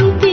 கையில்